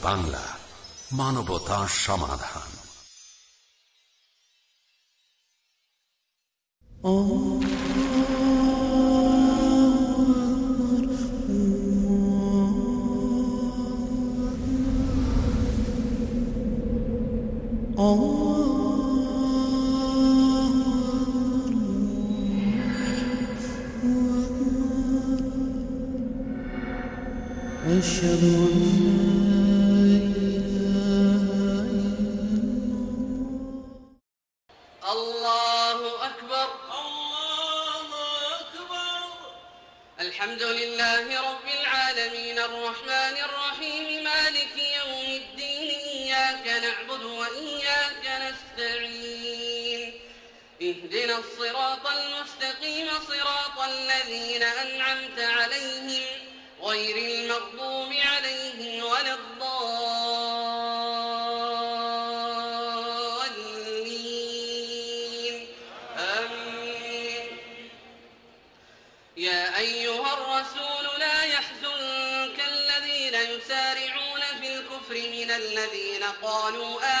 Piece TV Bangla মানবতা সমাধান أشهد أن الصراط المستقيم صراط الذين أنعمت عليهم غير المغضوب عليهم ولا الضالين. آمين. يا أيها الرسول لا يحزنك الذين يسارعون في الكفر من الذين قالوا آمنا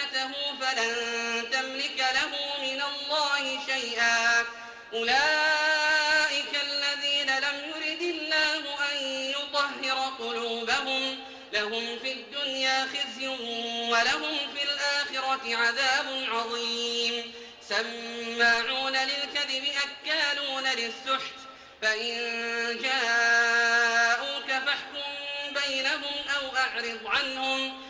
فتنته فلن تملك له من الله شيئا. أولئك الذين لم يرد الله أن يطهر قلوبهم. لهم في الدنيا خزي ولهم في الآخرة عذاب عظيم. سماعون للكذب أكالون للسحت. فإن جاءوك فاحكم بينهم أو أعرض عنهم.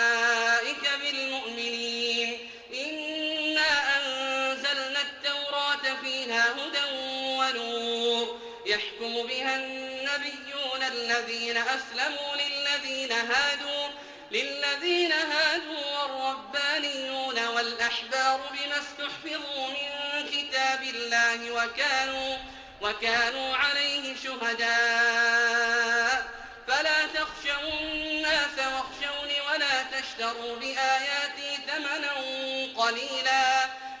يحكم بها النبيون الذين أسلموا للذين هادوا للذين هادوا والربانيون والأحبار بما استحفظوا من كتاب الله وكانوا وكانوا عليه شهداء. فلا تخشوا الناس واخشوني ولا تشتروا بآياتي ثمنا قليلا.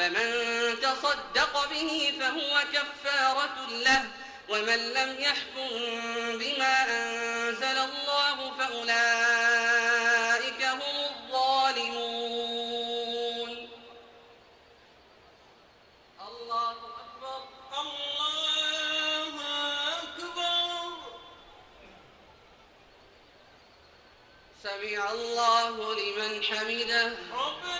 فمن تصدق به فهو كفارة له ومن لم يحكم بما أنزل الله فأولئك هم الظالمون. الله أكبر. الله أكبر. سمع الله لمن حمده. ربنا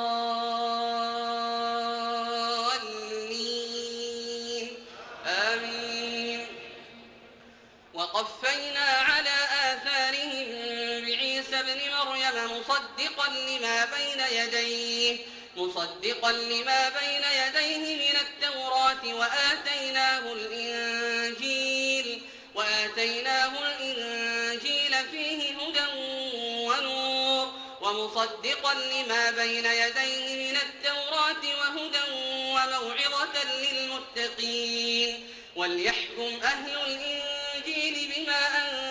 مصدقا لما بين يديه مصدقا لما بين يديه من التوراة وآتيناه الإنجيل وآتيناه الإنجيل فيه هدى ونور ومصدقا لما بين يديه من التوراة وهدى وموعظة للمتقين وليحكم أهل الإنجيل بما أنزل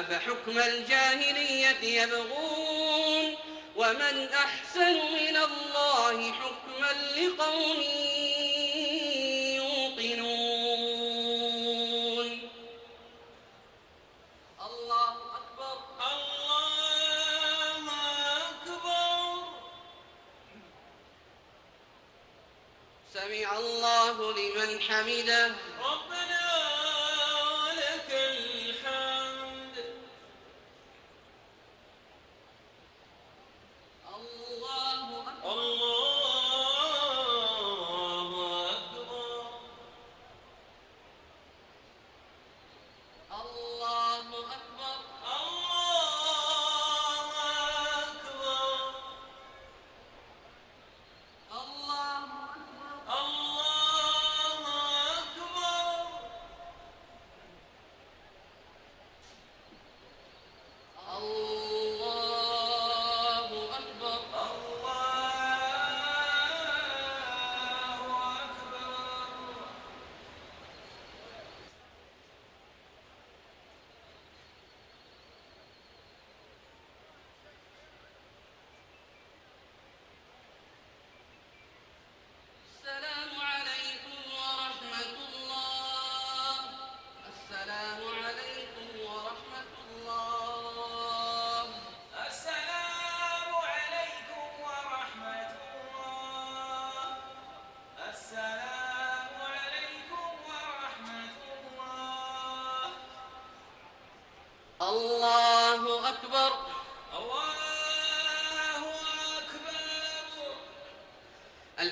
أفحكم الجاهلية يبغون ومن أحسن من الله حكما لقوم يوقنون. الله أكبر. الله أكبر. سمع الله لمن حمده.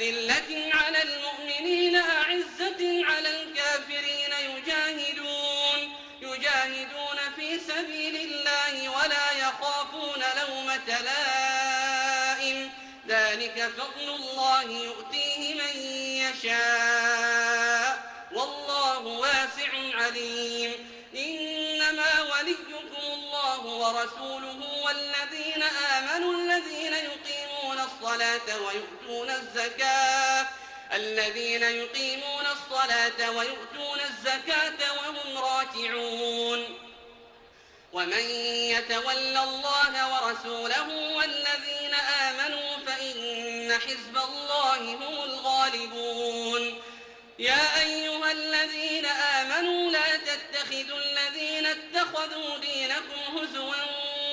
أذلة على المؤمنين أعزة على الكافرين يجاهدون يجاهدون في سبيل الله ولا يخافون لومة لائم. ذلك فضل الله يؤتيه من يشاء. والله واسع عليم. إنما وليكم الله ورسوله والذين آمنوا الذين يقيمون الصلاة ويؤتون الزكاة. الذين يقيمون الصلاة ويؤتون الزكاة وهم راكعون. ومن يتول الله ورسوله والذين آمنوا فإن حزب الله هم الغالبون. يا أيها الذين آمنوا لا تتخذوا الذين اتخذوا دينكم هزوا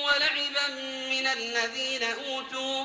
ولعبا من الذين أوتوا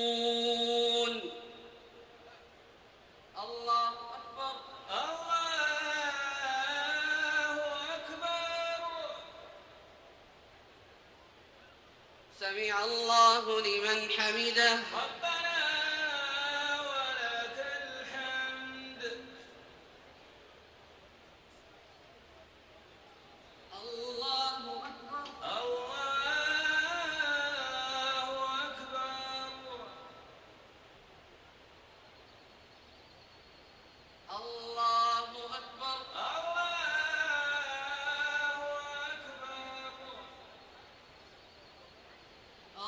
سمع الله لمن حمده.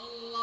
الله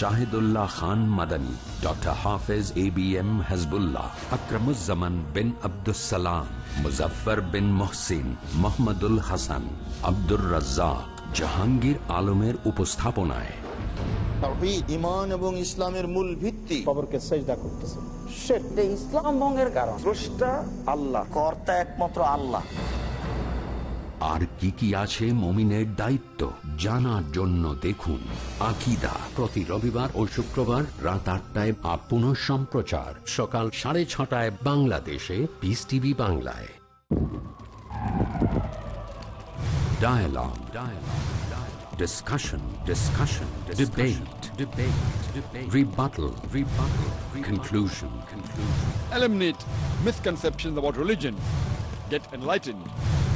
Shahidullah Khan Madani doctor Hafez A B M Hazbullah Akramuzzaman bin Abdussalam Muzaffar bin Mohsin Mohammadul Hasan Abdur Razzak Jahangir আলমের উপস্থাপনায়। ইমান এবং ইসলামের মূল ভিত্তি। কবরকে সেজদা করতেছে। ইসলাম ভঙ্গের কারণ। স্রষ্টা আল্লাহ কর্তা একমাত্র আল্লাহ। আর কি কি আছে মমিনের দায়িত্ব জানার জন্য দেখুন আকিদা প্রতি রবিবার ও শুক্রবার রাত আটটায় আপ সম্প্রচার সকাল সাড়ে ছটায় বাংলাদেশে পিস টিভি বাংলায় Dialogue. Dialogue. Dialogue. Discussion. Discussion. Debate. Debate. Debate. Rebuttal. Rebuttal. Rebuttal. Conclusion. Conclusion. eliminate misconceptions about religion, get enlightened.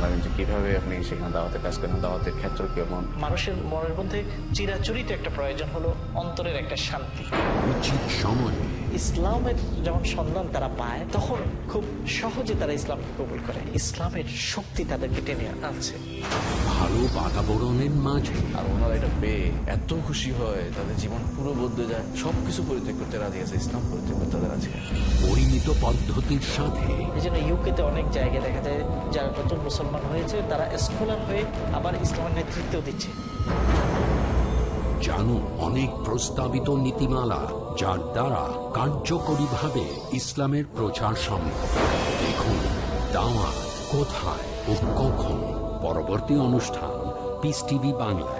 জানাবেন যে কীভাবে আপনি সেখানে দাওয়াতে কাজ করেন দাওয়াতের ক্ষেত্র কেমন? মানুষের মনের মধ্যে চিরাচরিত একটা প্রয়োজন হলো অন্তরের একটা শান্তি। উচিত সময়ে। ইসলামের যখন সন্ধান তারা পায় তখন খুব সহজে তারা ইসলামকে কবুল করে। ইসলামের শক্তি তাদেরকে টেনে আনছে। ভালো বাতাবরণের মাঝে। আর ওনারা এটা পেয়ে এত খুশি হয় তাদের জীবন পুরো বদলে যায়। সবকিছু পরিত্যাগ করতে রাজি আছে ইসলাম পরিত্যাগ করতে তাদের আছে। পরিমিত পদ্ধতির সাথে। এই জন্য ইউকেতে অনেক জায়গায় দেখা যায় যারা নতুন মুসলমান হয়েছে, তারা স্কলার হয়ে আবার ইসলামের নেতৃত্ব দিচ্ছে। জানুন অনেক প্রস্তাবিত নীতিমালা, যার দ্বারা কার্যকরীভাবে ইসলামের প্রচার সম্ভব। দেখুন দাওয়া কোথায় ও কখন। পরবর্তী অনুষ্ঠান পিস টিভি বাংলায়।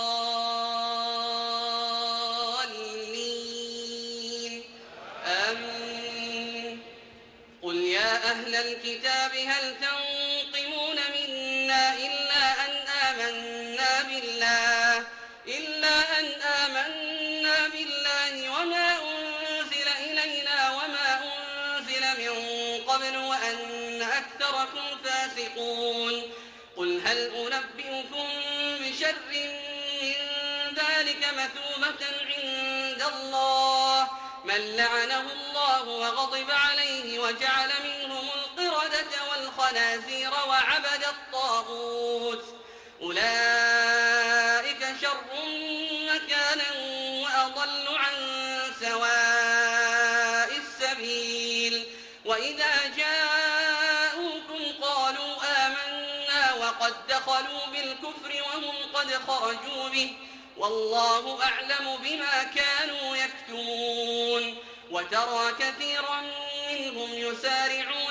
الكتاب هل تنقمون منا إلا أن آمنا بالله إلا أن آمنا بالله وما أنزل إلينا وما أنزل من قبل وأن أكثركم فاسقون. قل هل أنبئكم بشر من ذلك مثوبة عند الله؟ من لعنه الله وغضب عليه وجعل منهم القردة والخنازير وعبد الطاغوت. أولئك شر مكانا وأضل عن سواء السبيل. وإذا جاءوكم قالوا آمنا وقد دخلوا بالكفر وهم قد خرجوا به. والله أعلم بما كانوا يكتمون. وترى كثيرا منهم يسارعون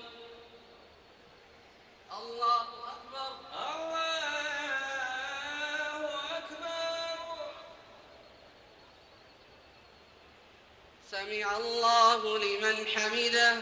سمع الله لمن حمده.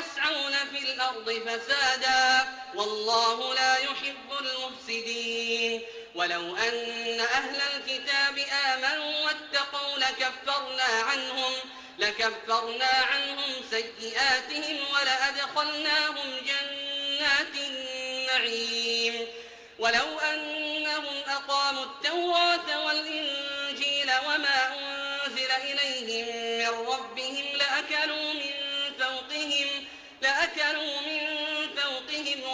ويسعون في الأرض فسادا والله لا يحب المفسدين. ولو أن أهل الكتاب آمنوا واتقوا لكفرنا عنهم لكفرنا عنهم سيئاتهم ولأدخلناهم جنات النعيم. ولو أنهم أقاموا التوراة والإنجيل وما أنزل إليهم من ربهم لأكلوا من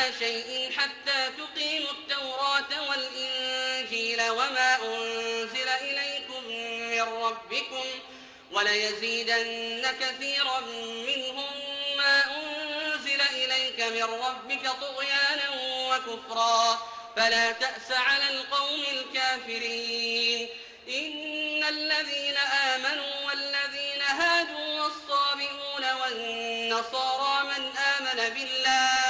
على شيء حتى تقيموا التوراة والإنجيل وما أنزل إليكم من ربكم وليزيدن كثيرا منهم ما أنزل إليك من ربك طغيانا وكفرا. فلا تأس على القوم الكافرين. إن الذين آمنوا والذين هادوا والصابئون والنصارى من آمن بالله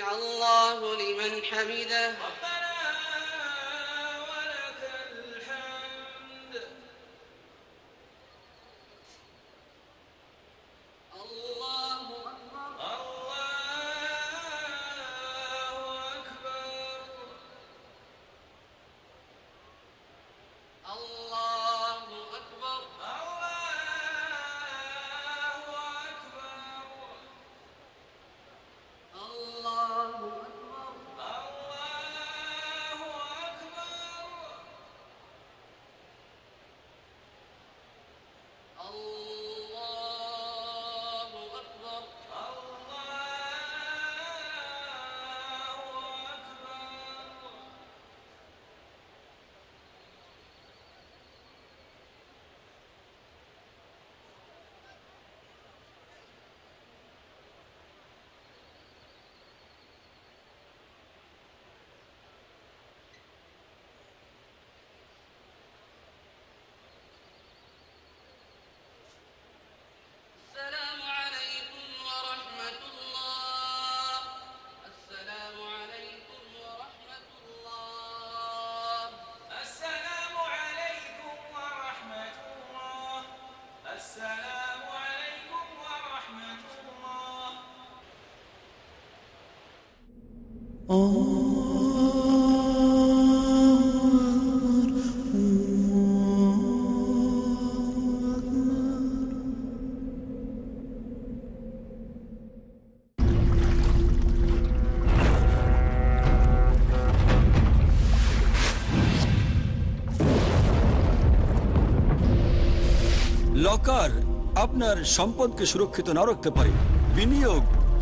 سمع الله لمن حمده লকার আপনার সম্পদকে সুরক্ষিত না রাখতে পারে। বিনিয়োগ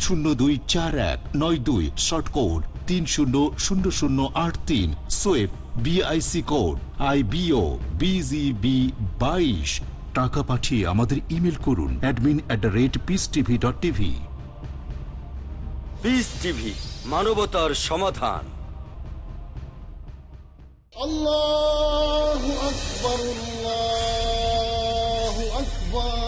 শূন্য দুই চার এক নয় দুই শর্ট কোড তিন শূন্য শূন্য শূন্য আট তিন সোয়েব BIC code I BO BGB বাইশ। টাকা পাঠিয়ে আমাদের ইমেল করুন admin at the rate Peace TV dot TV Peace TV মানবতার সমাধান। আল্লাহ আকবর আল্লাহ আকবর।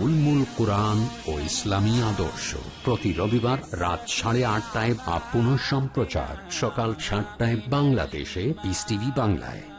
উলমুল কোরআন ও ইসলামী আদর্শ। প্রতি রবিবার রাত সাড়ে আটটায় বা পুনঃ সম্প্রচার সকাল সাতটায় বাংলাদেশে পিস টিভি বাংলায়।